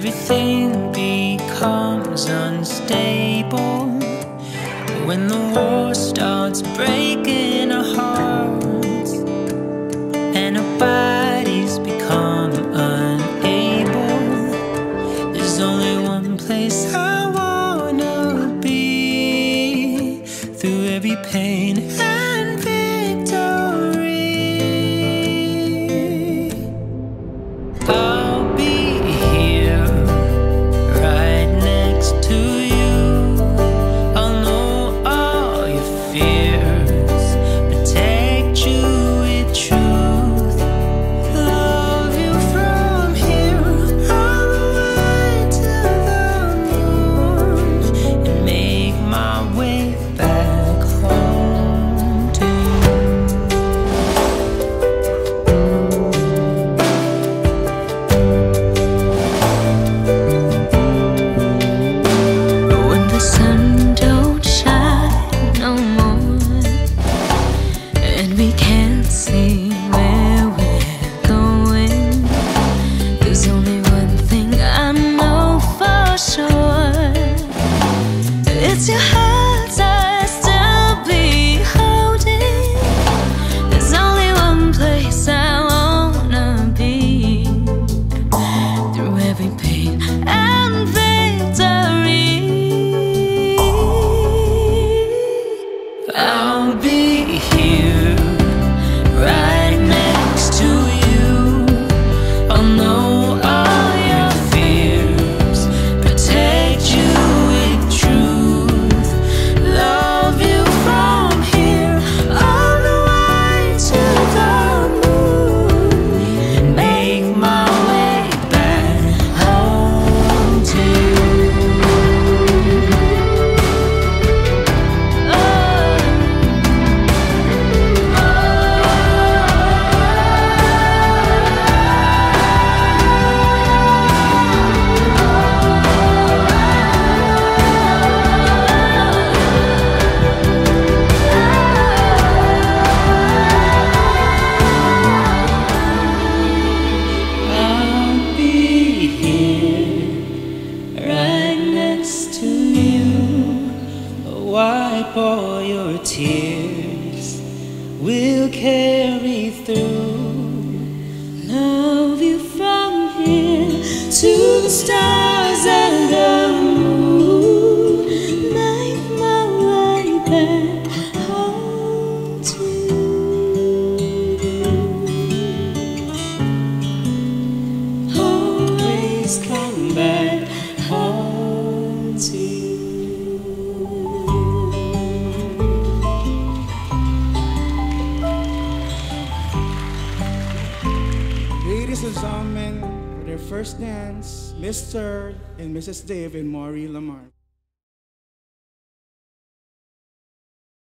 Everything becomes unstable when the war starts breaking our hearts and our bodies become unable. There's only one place I next to you. Wipe all your tears, we'll carry through. Love you from here to the stars. Ladies and gentlemen, for their first dance, Mr. and Mrs. David and Lamar.